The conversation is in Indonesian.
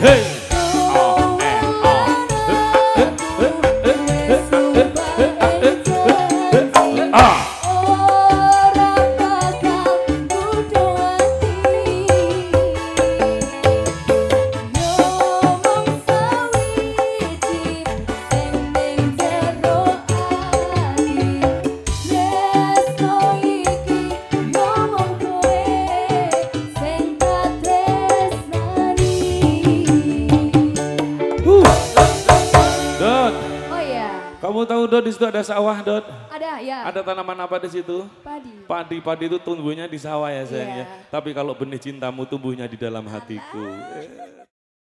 Hey. Kamu tahu Dot di situ ada sawah Dot? ada ya Ada tanaman apa di situ? padi. Padi-padi itu tumbuhnya di sawah ya sayangnya. Iya. Tapi kalau benih cintamu tumbuhnya di dalam hatiku.